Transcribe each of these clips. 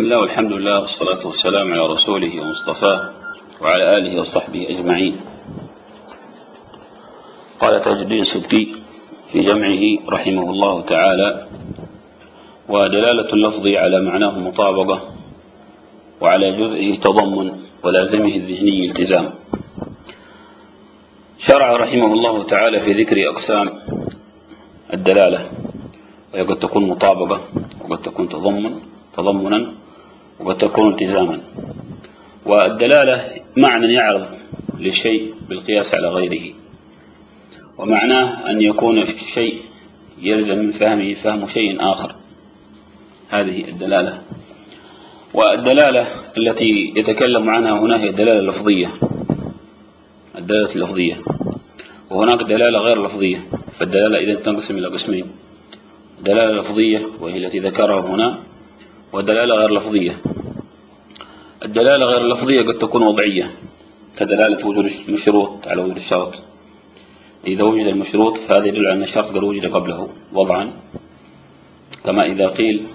بسم الله والحمد لله والصلاة والسلام على رسوله ومصطفاه وعلى آله وصحبه أجمعين قال تاج الدين في جمعه رحمه الله تعالى ودلالة اللفظ على معناه مطابقة وعلى جزئه تضمن ولازمه الذهني التزام شرع رحمه الله تعالى في ذكر أقسام الدلالة وهي قد تكون مطابقة وقد تكون تضمن تضمنا وتكون التزاما. والدلالة معنى يعرض للشيء بالقياس على غيره. ومعناه أن يكون في الشيء يلزم من فهمه فهم شيء آخر. هذه الدلالة. والدلالة التي يتكلم عنها هنا هي الدلالة اللفظية. الدلالة اللفظية. وهناك دلالة غير لفظية. فالدلالة إذا تنقسم إلى قسمين. دلالة لفظية وهي التي ذكرها هنا ودلالة غير لفظية. الدلالة غير اللفظية قد تكون وضعية كدلالة وجود المشروط على وجود الشرط إذا وجد المشروط فهذا يدل على أن الشرط قد وجد قبله وضعا. كما إذا قيل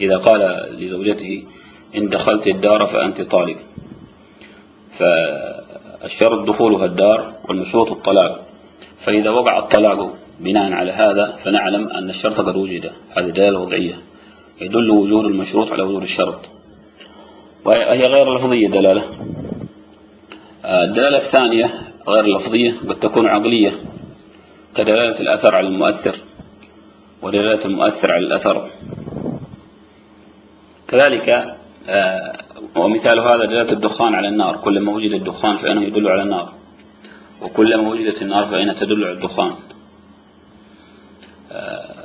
إذا قال لزوجته إن دخلت الدار فأنت طالب. فالشرط دخولها الدار والمشروط الطلاق. فإذا وقع الطلاق بناء على هذا فنعلم أن الشرط قد وجد. هذه دلالة وضعية. يدل وجود المشروط على وجود الشرط. وهي غير لفظية دلالة. آه، الدلالة الثانية غير لفظية قد تكون عقلية كدلالة الأثر على المؤثر ودلالة المؤثر على الأثر. كذلك آه، ومثال هذا دلالة الدخان على النار كلما وجد الدخان فإنه يدل على النار وكلما وجدت النار فإنها تدل على الدخان. آه،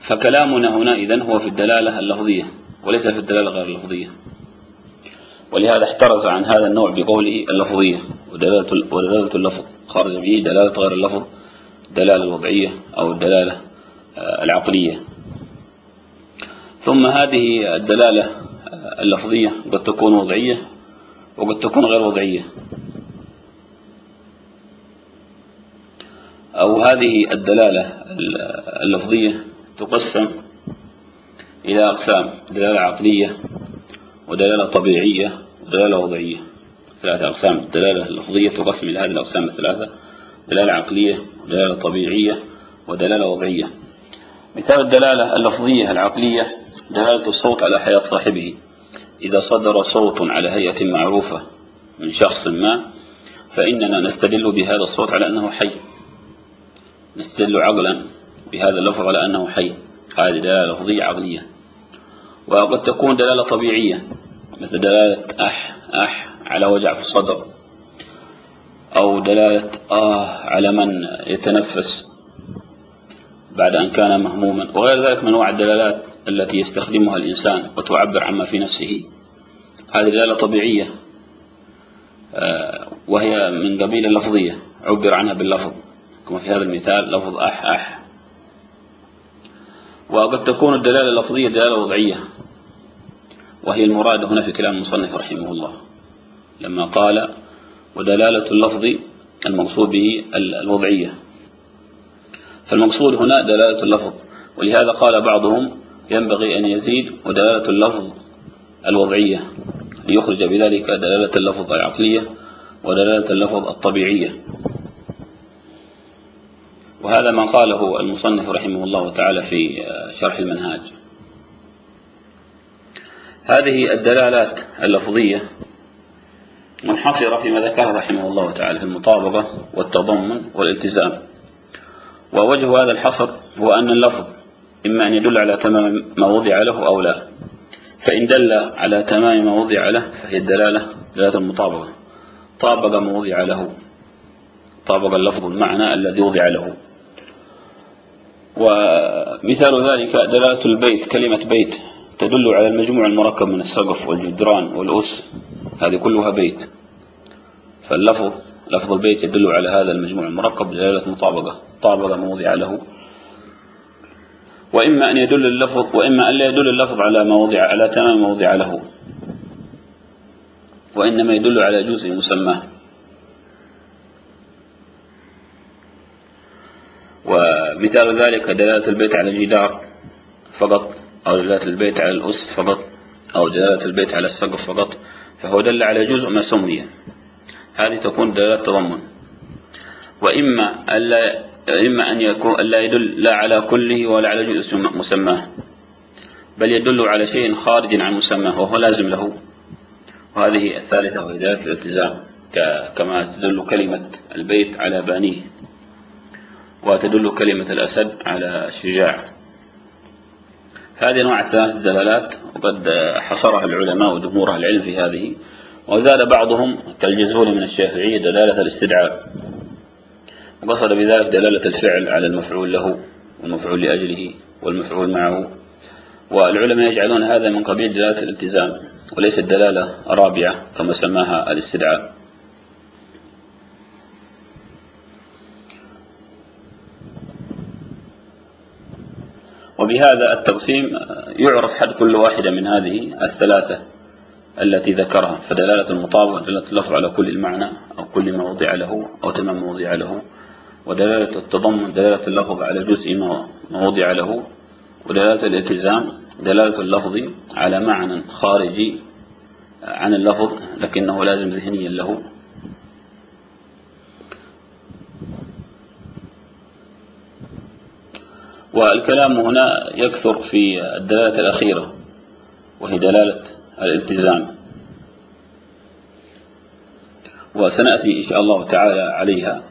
فكلامنا هنا إذن هو في الدلالة اللفظية وليس في الدلالة غير اللفظية. ولهذا احترز عن هذا النوع بقوله اللفظية ودلالة اللفظ. خارج به دلالة غير اللفظ الدلالة الوضعية أو الدلالة آه، العقلية. ثم هذه الدلالة آه، اللفظية قد تكون وضعية وقد تكون غير وضعية. أو هذه الدلالة اللفظية تقسم إلى أقسام دلالة عقلية ودلالة طبيعية ودلالة وضعية. ثلاثة أقسام الدلالة اللفظية تقسم إلى هذه الأقسام الثلاثة دلالة عقلية ودلالة طبيعية ودلالة وضعية. مثال الدلالة اللفظية العقلية دلالة الصوت على حياة صاحبه. إذا صدر صوت على هيئة معروفة من شخص ما فإننا نستدل بهذا الصوت على أنه حي. نستدل عقلا بهذا اللفظ على أنه حي. هذه دلالة لفظية عقلية. وقد تكون دلالة طبيعية مثل دلالة أح أح على وجع في الصدر أو دلالة آه على من يتنفس بعد أن كان مهموما وغير ذلك من أنواع الدلالات التي يستخدمها الإنسان وتعبر عما في نفسه. هذه دلالة طبيعية آه، وهي من قبيل اللفظية عبر عنها باللفظ. كما في هذا المثال لفظ أح أح. وقد تكون الدلالة اللفظية دلالة وضعية. وهي المراد هنا في كلام المصنف رحمه الله. لما قال ودلالة اللفظ المقصود به الوضعية. فالمقصود هنا دلالة اللفظ ولهذا قال بعضهم ينبغي أن يزيد ودلالة اللفظ الوضعية ليخرج بذلك دلالة اللفظ العقلية ودلالة اللفظ الطبيعية. وهذا ما قاله المصنف رحمه الله تعالى في شرح المنهاج. هذه الدلالات اللفظية. منحصرة فيما ذكر رحمه الله تعالى في المطابقة والتضمن والالتزام. ووجه هذا الحصر هو أن اللفظ إما أن يدل على تمام ما وضع له أو لا. فإن دل على تمام ما وضع له فهي الدلالة دلالة المطابقة. طابق ما وضع له. طابق اللفظ المعنى الذي وضع له. ومثال ذلك دلالة البيت كلمة بيت. تدل على المجموع المركب من السقف والجدران والأس. هذه كلها بيت. فاللفظ لفظ البيت يدل على هذا المجموع المركب دلالة مطابقة. طابق موضع له. وإما أن يدل اللفظ وإما أن لا يدل اللفظ على موضع على تمام موضع له. وإنما يدل على جزء مسماه ومثال ذلك دلالة البيت على الجدار. فقط أو دلالة البيت على الأس فقط أو دلالة البيت على السقف فقط فهو دل على جزء ما سمي هذه تكون دلالة تضمن. وإما ألا إما أن يكون لا يدل لا على كله ولا على جزء مسماه. بل يدل على شيء خارج عن مسماه وهو لازم له. وهذه الثالثة وهي دلالة الالتزام كما تدل كلمة البيت على بانيه. وتدل كلمة الأسد على الشجاع. هذه أنواع الثلاث الدلالات وقد حصرها العلماء وجمهور العلم في هذه وزاد بعضهم كالجزول من الشافعية دلالة الاستدعاء. وقصد بذلك دلالة الفعل على المفعول له والمفعول لأجله والمفعول معه. والعلماء يجعلون هذا من قبيل دلالة الالتزام وليس الدلالة الرابعة كما سماها الاستدعاء. وبهذا التقسيم يعرف حد كل واحدة من هذه الثلاثة التي ذكرها فدلالة المطابقة دلالة اللفظ على كل المعنى أو كل ما وضع له أو تمام ما وضع له ودلالة التضمن دلالة اللفظ على جزء ما وضع له ودلالة الالتزام دلالة اللفظ على معنى خارجي عن اللفظ لكنه لازم ذهنيا له. والكلام هنا يكثر في الدلالة الأخيرة وهي دلالة الالتزام. وسنأتي إن شاء الله تعالى عليها.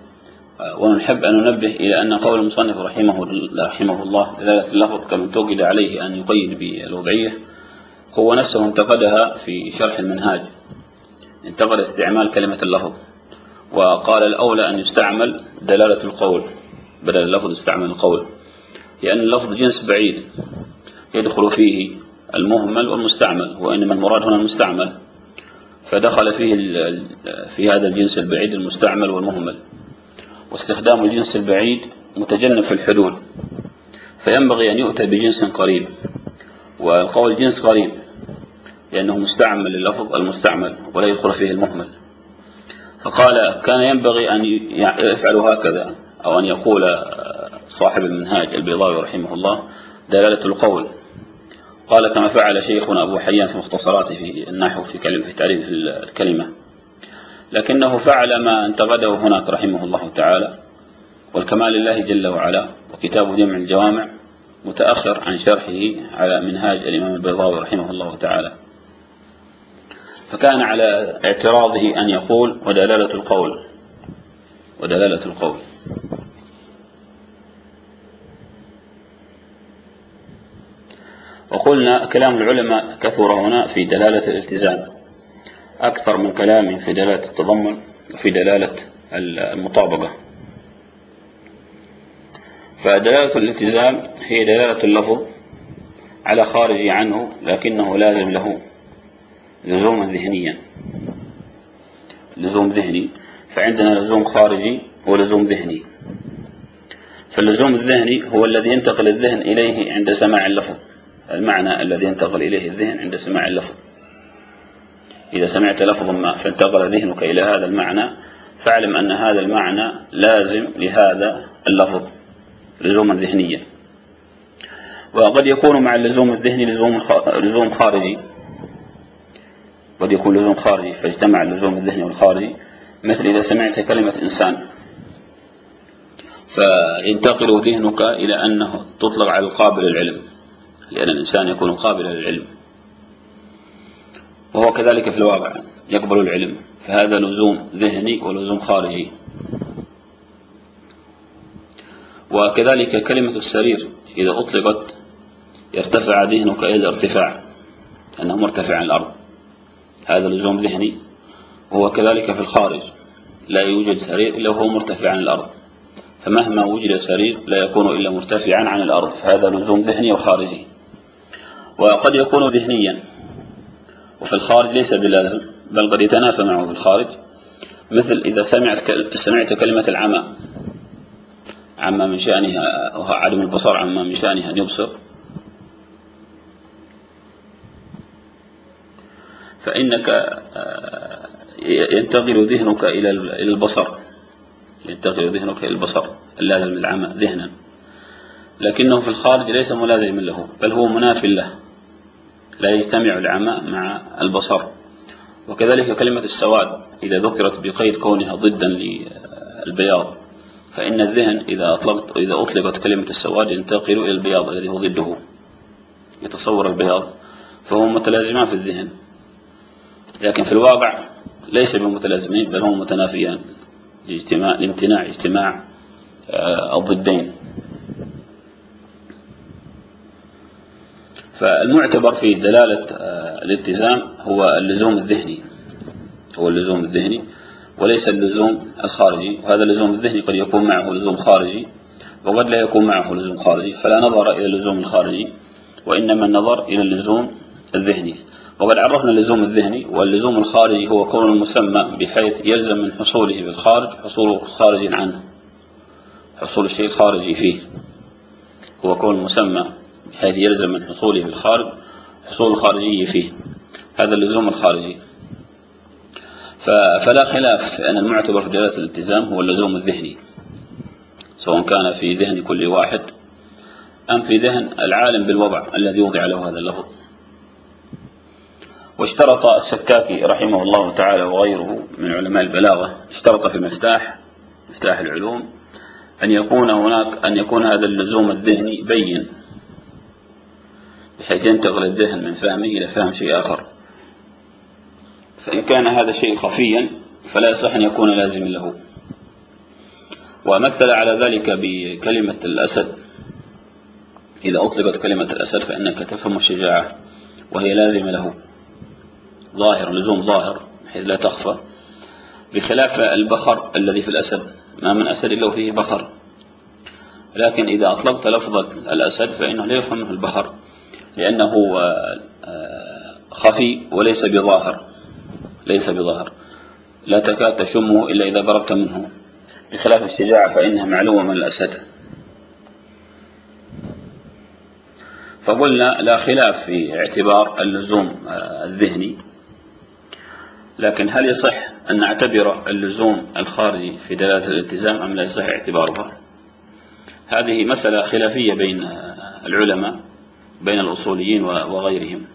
ونحب أن ننبه إلى أن قول المصنف رحمه, رحمه الله دلالة اللفظ كما توجد عليه أن يقيد بالوضعية هو نفسه انتقدها في شرح المنهاج. انتقد استعمال كلمة اللفظ وقال الأولى أن يستعمل دلالة القول بدل اللفظ يستعمل القول. لأن لفظ جنس بعيد يدخل فيه المهمل والمستعمل وإنما المراد هنا المستعمل فدخل فيه في هذا الجنس البعيد المستعمل والمهمل. واستخدام الجنس البعيد متجنب في الحدود فينبغي أن يؤتى بجنس قريب والقول جنس قريب لأنه مستعمل للفظ المستعمل ولا يدخل فيه المهمل. فقال كان ينبغي أن يفعل هكذا أو أن يقول صاحب المنهاج البيضاوي رحمه الله دلالة القول. قال كما فعل شيخنا أبو حيان في مختصراته في النحو في, كلمة في تعريف الكلمة. لكنه فعل ما انتقده هناك رحمه الله تعالى والكمال لله جل وعلا وكتاب جمع الجوامع متأخر عن شرحه على منهاج الإمام البيضاوي رحمه الله تعالى. فكان على اعتراضه أن يقول ودلالة القول. ودلالة القول. وقلنا كلام العلماء كثر هنا في دلالة الالتزام. أكثر من كلام في دلالة التضمن وفي دلالة المطابقة. فدلالة الالتزام هي دلالة اللفظ على خارجه عنه لكنه لازم له لزوما ذهنيا. لزوم ذهني. فعندنا لزوم خارجي ولزوم ذهني. فاللزوم الذهني هو الذي ينتقل الذهن إليه عند سماع اللفظ. المعنى الذي ينتقل إليه الذهن عند سماع اللفظ. إذا سمعت لفظا ما فانتقل ذهنك إلى هذا المعنى فاعلم أن هذا المعنى لازم لهذا اللفظ لزوما ذهنيا. وقد يكون مع اللزوم الذهني لزوم لزوم خارجي. قد يكون لزوم خارجي فاجتمع اللزوم الذهني والخارجي. مثل إذا سمعت كلمة إنسان فينتقل ذهنك إلى أنه تطلق على القابل العلم لأن الإنسان يكون قابلا للعلم. وهو كذلك في الواقع يقبل العلم. فهذا لزوم ذهني ولزوم خارجي. وكذلك كلمة السرير إذا أطلقت يرتفع ذهنك إلى ارتفاع أنه مرتفع عن الأرض. هذا لزوم ذهني. وهو كذلك في الخارج لا يوجد سرير إلا وهو مرتفع عن الأرض. فمهما وجد سرير لا يكون إلا مرتفعا عن الأرض. فهذا لزوم ذهني وخارجي. وقد يكون ذهنيا. وفي الخارج ليس بلازم بل قد يتنافى معه في الخارج. مثل إذا سمعت سمعت كلمة العمى. عما من شأنها عدم البصر عما من شأنه أن يبصر. فإنك آه، ينتقل ذهنك إلى البصر. ينتقل ذهنك إلى البصر. اللازم العمى ذهنا. لكنه في الخارج ليس ملازما له بل هو مناف له. لا يجتمع العمى مع البصر. وكذلك كلمة السواد إذا ذكرت بقيد كونها ضدا للبياض فإن الذهن إذا أطلقت, إذا أطلقت كلمة السواد ينتقل إلى البياض الذي هو ضده. يتصور البياض فهو متلازمان في الذهن. لكن في الواقع ليس بمتلازمين بل هم متنافيان لامتناع اجتماع آه، الضدين. فالمعتبر في دلالة آه، الالتزام هو اللزوم الذهني. هو اللزوم الذهني وليس اللزوم الخارجي. وهذا اللزوم الذهني قد يكون معه لزوم خارجي وقد لا يكون معه لزوم خارجي. فلا نظر إلى اللزوم الخارجي وإنما النظر إلى اللزوم الذهني. وقد عرفنا اللزوم الذهني واللزوم الخارجي هو كون المسمى بحيث يلزم من حصوله بالخارج حصوله خارج عنه. حصول الشيء الخارجي فيه. هو كون المسمى حيث يلزم من حصوله في الخارج حصول الخارجي فيه. هذا اللزوم الخارجي فلا خلاف أن المعتبر في دلالة الالتزام هو اللزوم الذهني. سواء كان في ذهن كل واحد أم في ذهن العالم بالوضع الذي وضع له هذا اللفظ. واشترط السكاكي رحمه الله تعالى وغيره من علماء البلاغة اشترط في مفتاح مفتاح العلوم أن يكون هناك أن يكون هذا اللزوم الذهني بين بحيث ينتقل الذهن من فهمه إلى فهم شيء آخر. فإن كان هذا الشيء خفيا فلا يصح أن يكون لازم له. ومثل على ذلك بكلمة الأسد. إذا أطلقت كلمة الأسد فإنك تفهم الشجاعة وهي لازمة له. ظاهر لزوم ظاهر بحيث لا تخفى. بخلاف البخر الذي في الأسد ما من أسد إلا فيه بخر. لكن إذا أطلقت لفظة الأسد فإنه لا يفهم البخر. لأنه آه، آه، خفي وليس بظاهر ليس بظاهر. لا تكاد تشمه إلا إذا قربت منه. بخلاف الشجاعة فإنها معلومة من الأسد. فقلنا لا خلاف في اعتبار اللزوم آه، الذهني. لكن هل يصح أن نعتبر اللزوم الخارجي في دلالة الالتزام أم لا يصح اعتبارها؟ هذه مسألة خلافية بين العلماء. بين الأصوليين وغيرهم.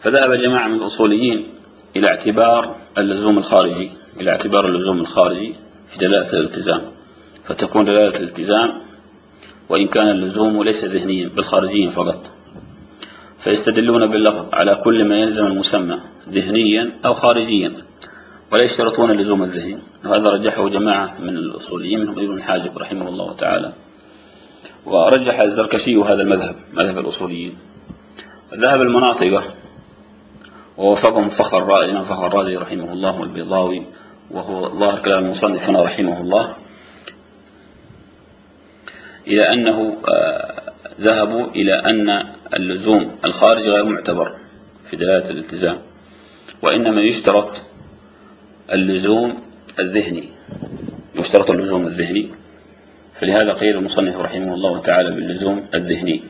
فذهب جماعة من الأصوليين إلى اعتبار اللزوم الخارجي إلى اعتبار اللزوم الخارجي في دلالة الالتزام. فتكون دلالة الالتزام وإن كان اللزوم ليس ذهنيا بالخارجي فقط. فيستدلون باللفظ على كل ما يلزم المسمى ذهنيا أو خارجيا ولا يشترطون اللزوم الذهني وهذا رجحه جماعة من الأصوليين منهم ابن الحاجب رحمه الله تعالى. ورجح الزركشي هذا المذهب مذهب الأصوليين. ذهب المناطقة. ووفقهم فخر رائعنا فخر الرازي رحمه الله والبيضاوي وهو ظاهر كلام المصنف هنا رحمه الله. إلى أنه آه، ذهبوا إلى أن اللزوم الخارج غير معتبر في دلالة الالتزام. وإنما يشترط اللزوم الذهني. يشترط اللزوم الذهني. فلهذا قيل المصنف رحمه الله تعالى باللزوم الذهني.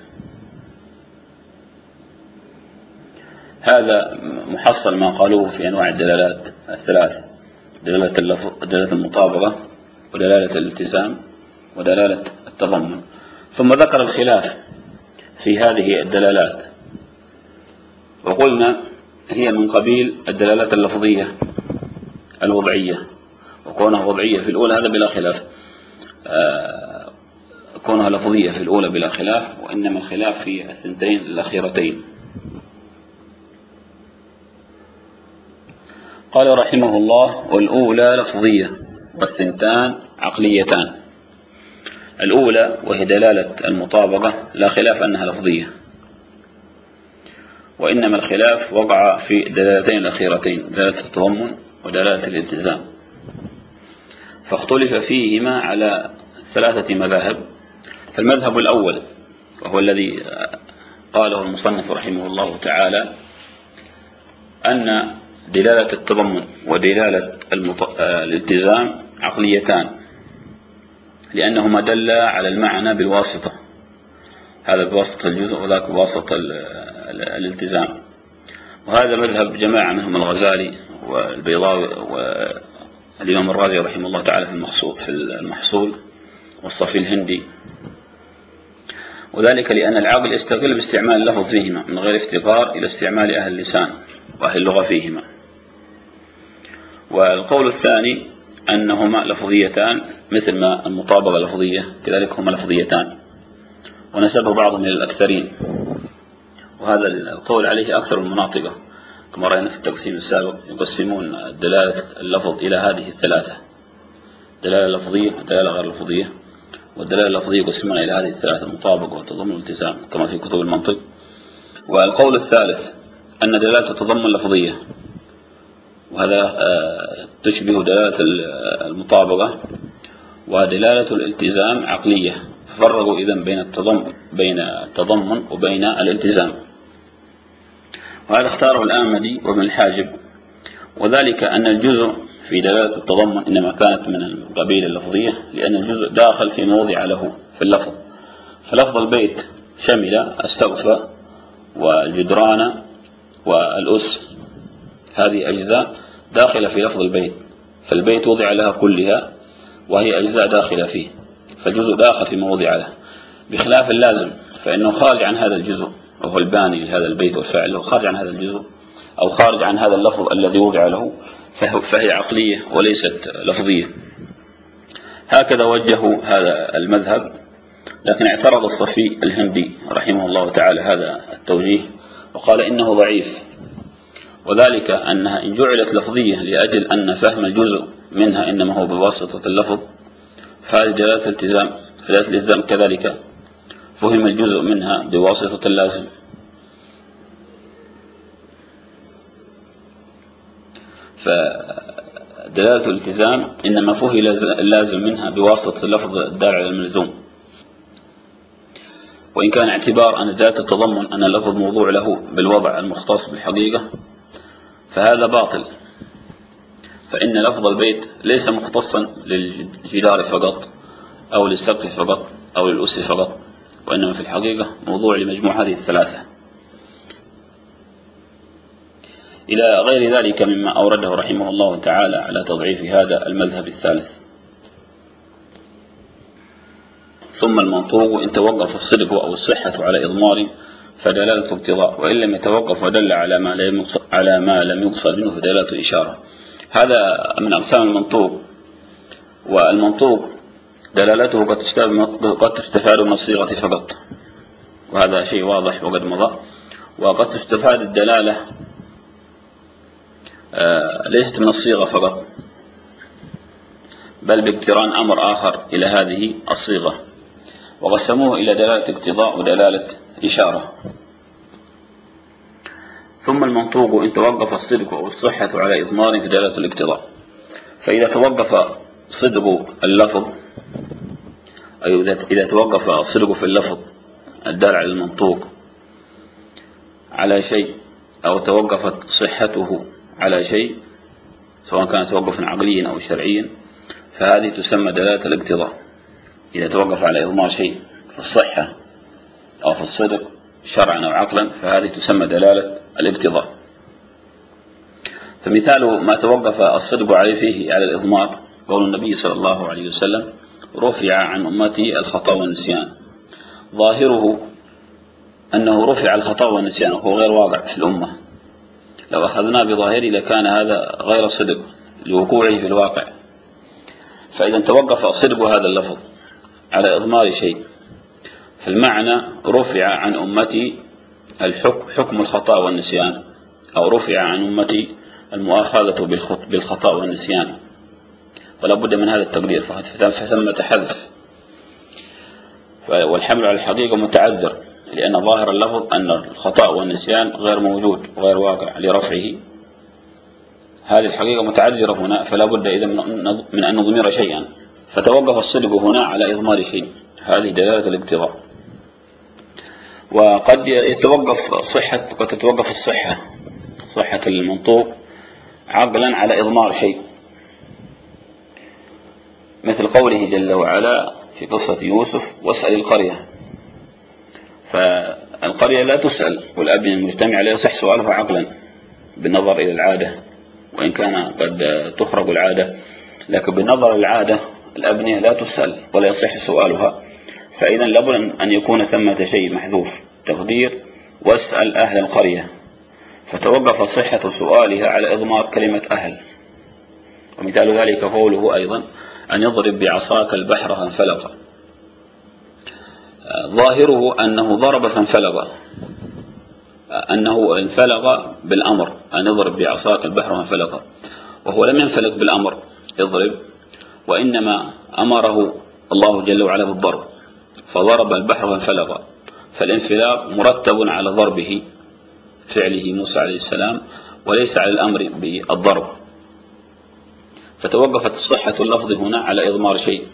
هذا محصل ما قالوه في أنواع الدلالات الثلاث دلالة, اللفظ دلالة المطابقة ودلالة الالتزام ودلالة التضمن. ثم ذكر الخلاف في هذه الدلالات. وقلنا هي من قبيل الدلالات اللفظية الوضعية. وكونها وضعية في الأولى هذا بلا خلاف. آه، كونها لفظية في الأولى بلا خلاف وإنما الخلاف في الثنتين الأخيرتين. قال رحمه الله والأولى لفظية والثنتان عقليتان. الأولى وهي دلالة المطابقة لا خلاف أنها لفظية. وإنما الخلاف وقع في دلالتين الأخيرتين دلالة التضمن ودلالة الالتزام. فاختلف فيهما على ثلاثة مذاهب. فالمذهب الأول وهو الذي قاله المصنف رحمه الله تعالى أن دلالة التضمن ودلالة آه، الالتزام عقليتان لأنهما دلا على المعنى بالواسطة. هذا بواسطة الجزء وذاك بواسطة الالتزام. وهذا مذهب جماعة منهم الغزالي والبيضاوي الإمام الرازي رحمه الله تعالى في المحصول, في المحصول والصفي الهندي. وذلك لأن العاقل يستغل باستعمال اللفظ فيهما من غير افتقار إلى استعمال أهل اللسان وأهل اللغة فيهما. والقول الثاني أنهما لفظيتان مثل ما المطابقة لفظية كذلك هما لفظيتان. ونسبه بعض من الأكثرين. وهذا القول عليه أكثر المناطقة. كما رأينا في التقسيم السابق يقسمون دلالة اللفظ إلى هذه الثلاثة. دلالة لفظية ودلالة غير لفظية. والدلالة اللفظية يقسمونها إلى هذه الثلاثة المطابقة والتضمن والالتزام كما في كتب المنطق. والقول الثالث أن دلالة التضمن لفظية وهذا آه، تشبه دلالة المطابقة. ودلالة الالتزام عقلية. فرقوا إذن بين التضمن بين التضمن وبين الالتزام. وهذا اختاره الآمدي وابن الحاجب. وذلك أن الجزء في دلالة التضمن إنما كانت من القبيل اللفظية لأن الجزء داخل في موضع له في اللفظ. فلفظ البيت شمل السقف والجدران والأس. هذه أجزاء داخلة في لفظ البيت. فالبيت وضع لها كلها وهي أجزاء داخلة فيه. فالجزء داخل في موضع له. بخلاف اللازم فإنه خارج عن هذا الجزء. وهو الباني لهذا البيت والفاعل هو خارج عن هذا الجزء أو خارج عن هذا اللفظ الذي وضع له فهي عقلية وليست لفظية. هكذا وجهوا هذا المذهب لكن اعترض الصفي الهندي رحمه الله تعالى هذا التوجيه وقال إنه ضعيف. وذلك أنها إن جعلت لفظية لأجل أن فهم الجزء منها إنما هو بواسطة اللفظ فهذه جلالة التزام جلالة الالتزام كذلك فهم الجزء منها بواسطة اللازم. فدلالة الالتزام إنما فهي اللازم منها بواسطة لفظ الدال على الملزوم. وإن كان اعتبار أن دلالة التضمن أن لفظ موضوع له بالوضع المختص بالحقيقة فهذا باطل. فإن لفظ البيت ليس مختصا للجدار فقط أو للسقف فقط أو للأسس فقط. وإنما في الحقيقة موضوع لمجموع هذه الثلاثة. إلى غير ذلك مما أورده رحمه الله تعالى على تضعيف هذا المذهب الثالث. ثم المنطوق إن توقف الصدق أو الصحة على إضمار فدلالة ابتضاء وإن لم يتوقف ودل على ما, لا على ما لم يقصد منه فدلالة إشارة. هذا من أقسام المنطوق والمنطوق دلالته قد تستفاد من الصيغة فقط. وهذا شيء واضح وقد مضى. وقد تستفاد الدلالة آه، ليست من الصيغة فقط. بل باقتران أمر آخر إلى هذه الصيغة. وقسموه إلى دلالة اقتضاء ودلالة إشارة. ثم المنطوق إن توقف الصدق أو الصحة على إضمار في دلالة الاقتضاء. فإذا توقف صدق اللفظ أي إذا توقف الصدق في اللفظ الدال على المنطوق على شيء أو توقفت صحته على شيء سواء كان توقفا عقليا أو شرعيا فهذه تسمى دلالة الاقتضاء. إذا توقف على إضمار شيء في الصحة أو في الصدق شرعا أو عقلا فهذه تسمى دلالة الاقتضاء. فمثال ما توقف الصدق عليه فيه على الإضمار قول النبي صلى الله عليه وسلم رفع عن أمتي الخطأ والنسيان. ظاهره أنه رفع الخطأ والنسيان وهو غير واضع في الأمة. لو أخذنا بظاهره لكان هذا غير صدق لوقوعه في الواقع. فإذا توقف صدق هذا اللفظ على إضمار شيء. فالمعنى رفع عن أمتي الحكم حكم الخطأ والنسيان أو رفع عن أمتي المؤاخذة بالخطأ والنسيان. ولا بد من هذا التقدير فقط فثمة حذف والحمل على الحقيقة متعذر لأن ظاهر اللفظ أن الخطأ والنسيان غير موجود وغير واقع لرفعه. هذه الحقيقة متعذرة هنا فلا بد إذا من أن نضمر شيئا. فتوقف الصدق هنا على إضمار شيء. هذه دلالة الاقتضاء. وقد يتوقف صحة قد تتوقف الصحة صحة المنطوق عقلا على إضمار شيء. مثل قوله جل وعلا في قصة يوسف واسأل القرية. فالقرية لا تسأل والأب المجتمع لا يصح سؤالها عقلا بالنظر إلى العادة وإن كان قد تخرج العادة. لكن بالنظر للعادة الأبنية لا تسأل ولا يصح سؤالها. فإذا لابد أن يكون ثمة شيء محذوف تقدير واسأل أهل القرية. فتوقف صحة سؤالها على إضمار كلمة أهل. ومثال ذلك قوله أيضا أن يضرب بعصاك البحر فانفلق. ظاهره أنه ضرب فانفلق. أنه انفلق بالأمر. أن يضرب بعصاك البحر فانفلق وهو لم ينفلق بالأمر. اضرب وإنما أمره الله جل وعلا بالضرب. فضرب البحر فانفلق فالانفلاق مرتب على ضربه فعله موسى عليه السلام وليس على الأمر بالضرب. فتوقفت صحة اللفظ هنا على إضمار شيء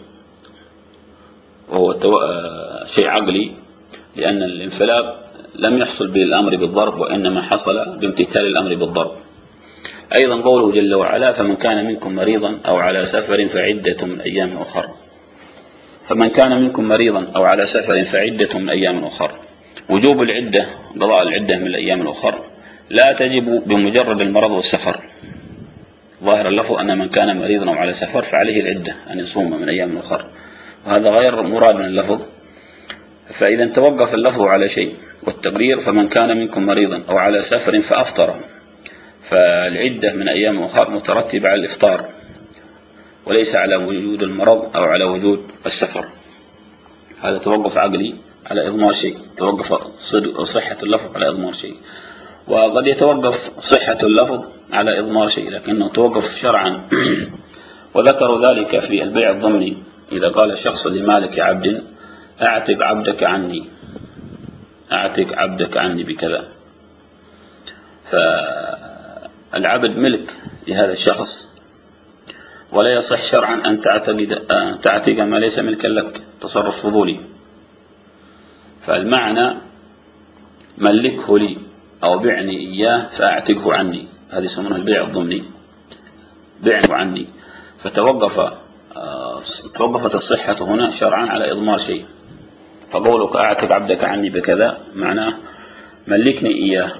وهو التو... آه، شيء عقلي لأن الانفلاب لم يحصل بالأمر بالضرب وإنما حصل بامتثال الأمر بالضرب. أيضا قوله جل وعلا فمن كان منكم مريضا أو على سفر فعدة من أيام أخر. فمن كان منكم مريضا أو على سفر فعدة من أيام أخر. وجوب العدة قضاء العدة من الأيام الأخر. لا تجب بمجرد المرض والسفر. ظاهر اللفظ أن من كان مريضا أو على سفر فعليه العدة أن يصوم من أيام أخر. وهذا غير مراد من اللفظ. فإذا توقف اللفظ على شيء والتقرير فمن كان منكم مريضا أو على سفر فأفطر. فالعدة من أيام أخر مترتبة على الإفطار وليس على وجود المرض أو على وجود السفر. هذا توقف عقلي على إضمار شيء توقف صحة اللفظ على إضمار شيء. وقد يتوقف صحة اللفظ على إضمار شيء لكنه توقف شرعا. وذكروا ذلك في البيع الضمني إذا قال شخص لمالك عبد أعتق عبدك عني. أعتق عبدك عني بكذا. فالعبد ملك لهذا الشخص ولا يصح شرعا أن تعتقد أن تعتق ما ليس ملكا لك تصرف فضولي. فالمعنى ملكه لي. أو بعني إياه فأعتقه عني. هذه يسمونها البيع الضمني. بعني عني. فتوقف آه، توقفت الصحة هنا شرعا على إضمار شيء. فقولك أعتق عبدك عني بكذا معناه ملكني إياه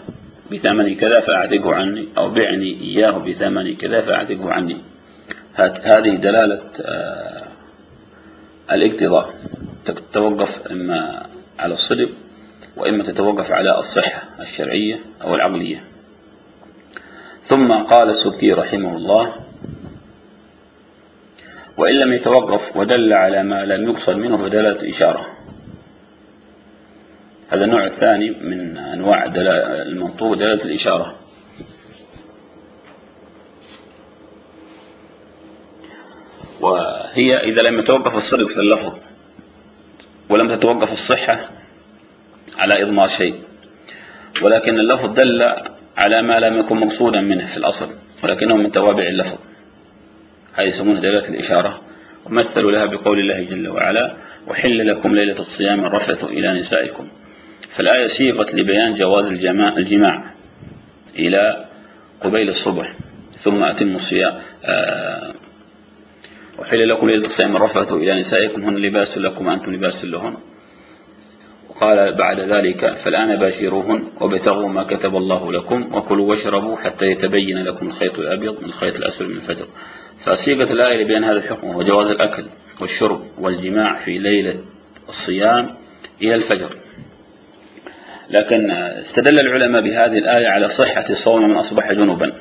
بثمن كذا فأعتقه عني أو بعني إياه بثمن كذا فأعتقه عني. هذه دلالة آه، الاقتضاء. توقف إما على الصدق وإما تتوقف على الصحة الشرعية أو العقلية. ثم قال السبكي رحمه الله وإن لم يتوقف ودل على ما لم يقصد منه فدلالة إشارة هذا النوع الثاني من أنواع المنطوق دلالة الإشارة. وهي إذا لم يتوقف الصدق في اللفظ ولم تتوقف الصحة على إضمار شيء. ولكن اللفظ دل على ما لم يكن مقصودا منه في الأصل ولكنه من توابع اللفظ. هذه يسمونها دلالة الإشارة. ومثلوا لها بقول الله جل وعلا وحل لكم ليلة الصيام الرفث إلى نسائكم فالآية سيغت لبيان جواز الجماع إلى قبيل الصبح ثم أتم الصيام. آه، وحل لكم ليلة الصيام الرفث إلى نسائكم هن لباس لكم أنتم لباس لهن. قال بعد ذلك فالآن باشروهن وابتغوا ما كتب الله لكم وكلوا واشربوا حتى يتبين لكم الخيط الأبيض من الخيط الأسود من الفجر. فصيغة الآية بين هذا الحكم وجواز الأكل والشرب والجماع في ليلة الصيام إلى الفجر. لكن استدل العلماء بهذه الآية على صحة صوم من أصبح جنوبا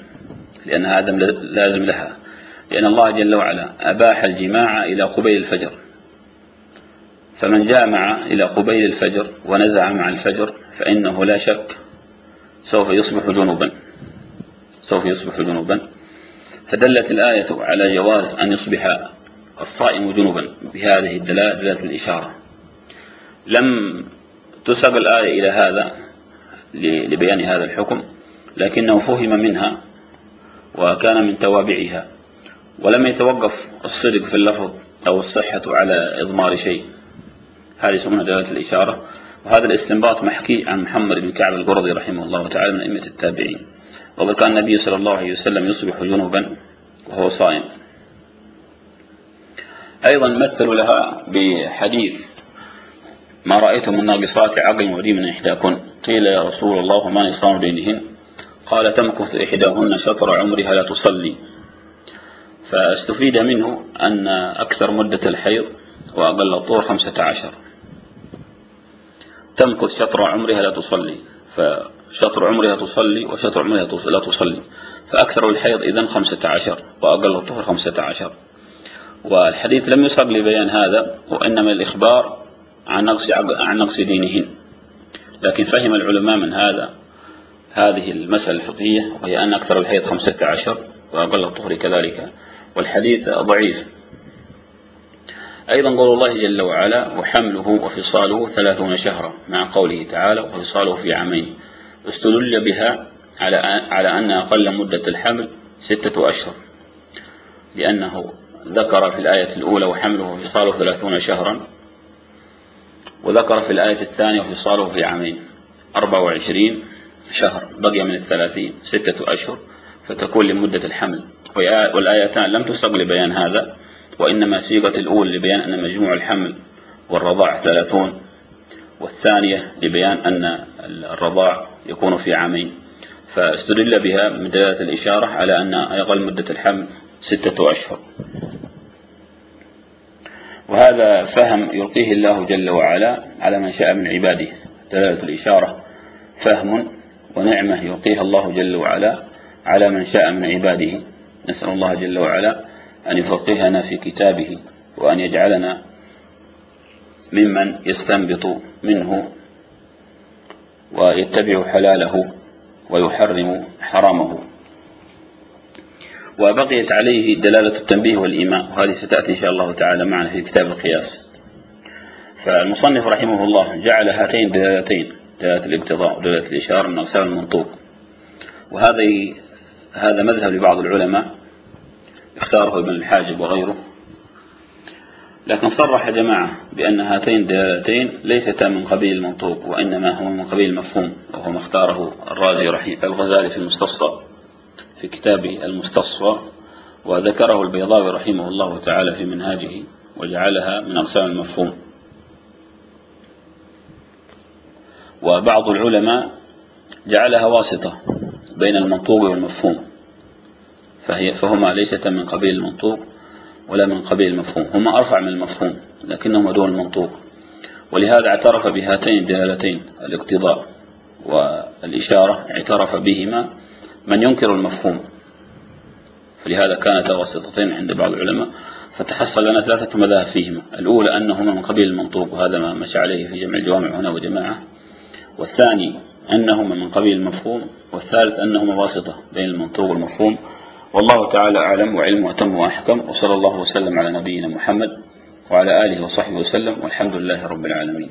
لأن هذا لازم لها لأن الله جل وعلا أباح الجماع إلى قبيل الفجر. فمن جامع إلى قبيل الفجر ونزع مع الفجر فإنه لا شك سوف يصبح جنوبا. سوف يصبح جنوبا. فدلت الآية على جواز أن يصبح الصائم جنوبا بهذه الدلالة الإشارة. لم تسب الآية إلى هذا لبيان هذا الحكم لكنه فهم منها وكان من توابعها ولم يتوقف الصدق في اللفظ أو الصحة على إضمار شيء. هذه يسمونها دلالة الإشارة وهذا الاستنباط محكي عن محمد بن كعب القرضي رحمه الله تعالى من أئمة التابعين. وقد كان النبي صلى الله عليه وسلم يصبح جنوبا وهو صائم. أيضا مثلوا لها بحديث ما رأيت من ناقصات عقل ولي من إحداكن؟ قيل يا رسول الله ما نصان بينهن؟ قال تمكث إحداهن شطر عمرها لا تصلي. فاستفيد منه أن أكثر مدة الحيض وأقل الطور خمسة عشر. تمكث شطر عمرها لا تصلي. فشطر عمرها تصلي وشطر عمرها لا تصلي. فأكثر الحيض إذن خمسة عشر وأقل الطهر خمسة عشر. والحديث لم يسبق لبيان هذا وإنما الإخبار عن نقص, عن نقص دينهن لكن فهم العلماء من هذا هذه المسألة الفقهية وهي أن أكثر الحيض خمسة عشر وأقل الطهر كذلك. والحديث ضعيف. أيضا قول الله جل وعلا وحمله وفصاله ثلاثون شهرا مع قوله تعالى وفصاله في عامين. استدل بها على على أن أقل مدة الحمل ستة أشهر. لأنه ذكر في الآية الأولى وحمله وفصاله ثلاثون شهرا وذكر في الآية الثانية وفصاله في عامين. أربعة وعشرين شهر بقي من الثلاثين ستة أشهر فتكون لمدة الحمل. والآيتان لم تسبق لبيان هذا وإنما صيغة الأول لبيان أن مجموع الحمل والرضاع ثلاثون والثانية لبيان أن الرضاع يكون في عامين. فاستدل بها من دلالة الإشارة على أن أقل مدة الحمل ستة أشهر. وهذا فهم يلقيه الله جل وعلا على من شاء من عباده. دلالة الإشارة فهم ونعمة يلقيها الله جل وعلا على من شاء من عباده. نسأل الله جل وعلا أن يفقهنا في كتابه وأن يجعلنا ممن يستنبط منه ويتبع حلاله ويحرم حرامه. وبقيت عليه دلالة التنبيه والإيماء وهذه ستأتي إن شاء الله تعالى معنا في كتاب القياس. فالمصنف رحمه الله جعل هاتين دلالتين دلالة الابتضاء ودلالة الإشارة من أقسام المنطوق. وهذا هذا مذهب لبعض العلماء اختاره ابن الحاجب وغيره. لكن صرح جماعة بأن هاتين دلالتين ليستا من قبيل المنطوق وإنما هو من قبيل المفهوم وهو ما اختاره الرازي رحيم الغزالي في المستصفى في كتابه المستصفى وذكره البيضاوي رحمه الله تعالى في منهاجه وجعلها من أقسام المفهوم. وبعض العلماء جعلها واسطة بين المنطوق والمفهوم. فهي فهما ليست من قبيل المنطوق ولا من قبيل المفهوم. هما أرفع من المفهوم لكنهما دون المنطوق. ولهذا اعترف بهاتين الدلالتين الاقتضاء والإشارة اعترف بهما من ينكر المفهوم. فلهذا كانتا واسطتين عند بعض العلماء فتحصل لنا ثلاثة مذاهب فيهما. الأولى أنهما من قبيل المنطوق وهذا ما مشى عليه في جمع الجوامع هنا وجماعة. والثاني أنهما من قبيل المفهوم والثالث أنهما واسطة بين المنطوق والمفهوم. والله تعالى أعلم وعلم أتم وأحكم وصلى الله وسلم على نبينا محمد وعلى آله وصحبه وسلم والحمد لله رب العالمين